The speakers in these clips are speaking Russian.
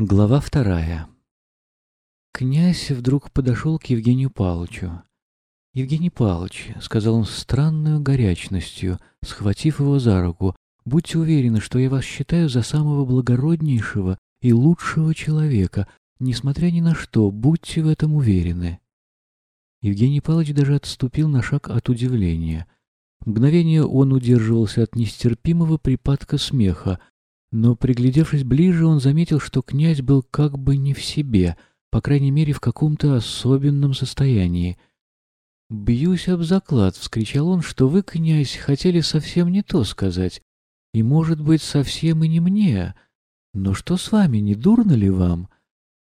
Глава вторая. Князь вдруг подошел к Евгению Павловичу. «Евгений Павлович», — сказал он с странной горячностью, схватив его за руку, — «будьте уверены, что я вас считаю за самого благороднейшего и лучшего человека. Несмотря ни на что, будьте в этом уверены». Евгений Павлович даже отступил на шаг от удивления. Мгновение он удерживался от нестерпимого припадка смеха, но, приглядевшись ближе, он заметил, что князь был как бы не в себе, по крайней мере, в каком-то особенном состоянии. «Бьюсь об заклад!» — вскричал он, — что вы, князь, хотели совсем не то сказать. И, может быть, совсем и не мне. Но что с вами, не дурно ли вам?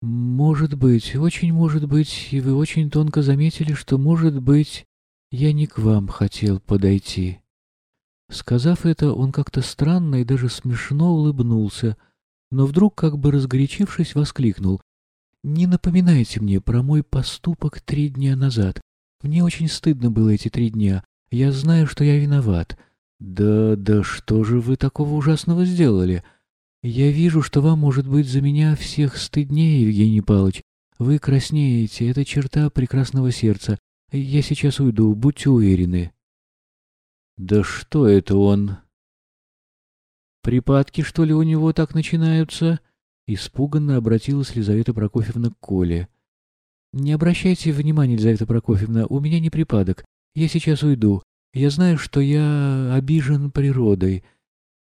Может быть, очень может быть, и вы очень тонко заметили, что, может быть, я не к вам хотел подойти. Сказав это, он как-то странно и даже смешно улыбнулся, но вдруг, как бы разгорячившись, воскликнул. «Не напоминайте мне про мой поступок три дня назад. Мне очень стыдно было эти три дня. Я знаю, что я виноват». «Да, да что же вы такого ужасного сделали?» «Я вижу, что вам, может быть, за меня всех стыднее, Евгений Павлович. Вы краснеете, это черта прекрасного сердца. Я сейчас уйду, будьте уверены». Да что это он? Припадки, что ли, у него так начинаются? Испуганно обратилась Лизавета Прокофьевна к Коле. Не обращайте внимания, Лизавета Прокофьевна, у меня не припадок. Я сейчас уйду. Я знаю, что я обижен природой.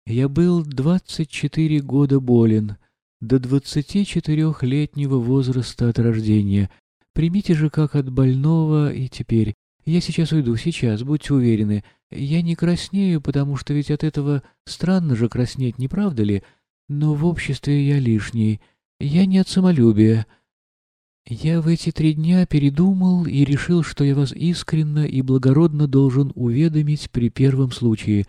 Я был двадцать четыре года болен, до двадцати четырехлетнего возраста от рождения. Примите же как от больного и теперь. Я сейчас уйду, сейчас, будьте уверены. Я не краснею, потому что ведь от этого странно же краснеть, не правда ли? Но в обществе я лишний. Я не от самолюбия. Я в эти три дня передумал и решил, что я вас искренно и благородно должен уведомить при первом случае.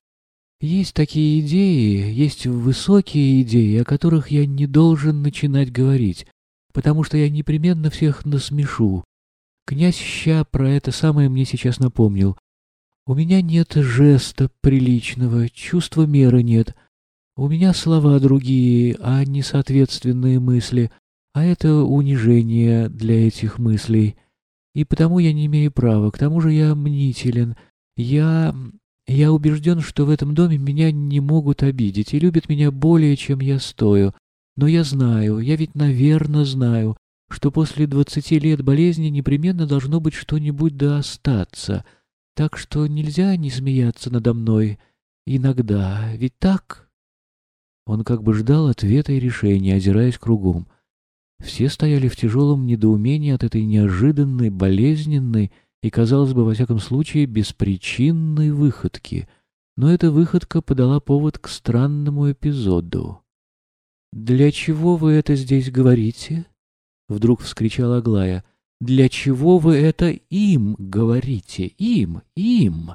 Есть такие идеи, есть высокие идеи, о которых я не должен начинать говорить, потому что я непременно всех насмешу. Князь Ща про это самое мне сейчас напомнил. У меня нет жеста приличного, чувства меры нет. У меня слова другие, а не соответственные мысли, а это унижение для этих мыслей. И потому я не имею права, к тому же я мнителен. Я... я убежден, что в этом доме меня не могут обидеть и любят меня более, чем я стою. Но я знаю, я ведь, наверное, знаю, что после двадцати лет болезни непременно должно быть что-нибудь да остаться. Так что нельзя не смеяться надо мной. Иногда. Ведь так?» Он как бы ждал ответа и решения, озираясь кругом. Все стояли в тяжелом недоумении от этой неожиданной, болезненной и, казалось бы, во всяком случае, беспричинной выходки. Но эта выходка подала повод к странному эпизоду. «Для чего вы это здесь говорите?» — вдруг вскричала Аглая. «Для чего вы это им говорите? Им, им!»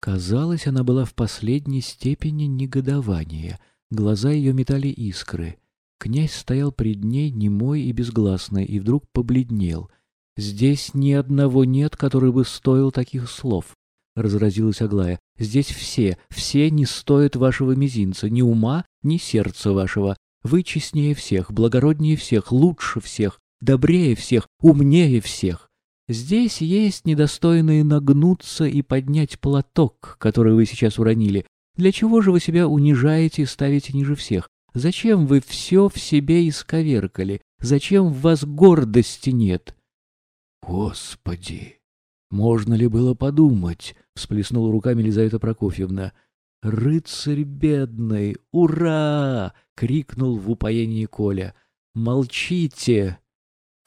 Казалось, она была в последней степени негодования. Глаза ее метали искры. Князь стоял пред ней немой и безгласный, и вдруг побледнел. «Здесь ни одного нет, который бы стоил таких слов», — разразилась Аглая. «Здесь все, все не стоят вашего мизинца, ни ума, ни сердца вашего. Вы честнее всех, благороднее всех, лучше всех, добрее всех, умнее всех. Здесь есть недостойные нагнуться и поднять платок, который вы сейчас уронили. Для чего же вы себя унижаете и ставите ниже всех? Зачем вы все в себе исковеркали? Зачем в вас гордости нет? Господи! Можно ли было подумать? Всплеснула руками Елизавета Прокофьевна. «Рыцарь бедный! Ура!» — крикнул в упоении Коля. «Молчите!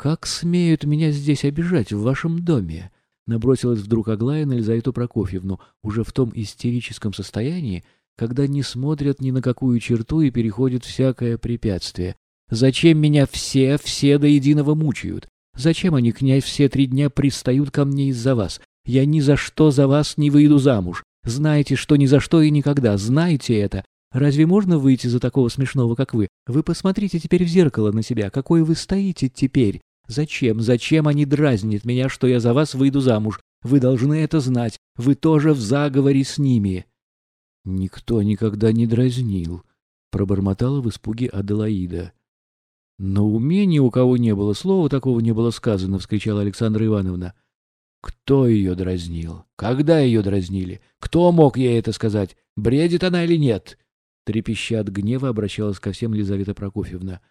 Как смеют меня здесь обижать в вашем доме?» Набросилась вдруг Аглая на Елизавету Прокофьевну, уже в том истерическом состоянии, когда не смотрят ни на какую черту и переходят всякое препятствие. «Зачем меня все, все до единого мучают? Зачем они, князь, все три дня пристают ко мне из-за вас? Я ни за что за вас не выйду замуж. Знаете, что ни за что и никогда, знаете это. Разве можно выйти за такого смешного, как вы? Вы посмотрите теперь в зеркало на себя, какой вы стоите теперь. Зачем, зачем они дразнят меня, что я за вас выйду замуж? Вы должны это знать. Вы тоже в заговоре с ними. Никто никогда не дразнил, пробормотала в испуге Аделаида. «На уме ни у кого не было, слова такого не было сказано», — вскричала Александра Ивановна. «Кто ее дразнил? Когда ее дразнили? Кто мог ей это сказать? Бредит она или нет?» Трепеща от гнева обращалась ко всем Лизавета Прокофьевна.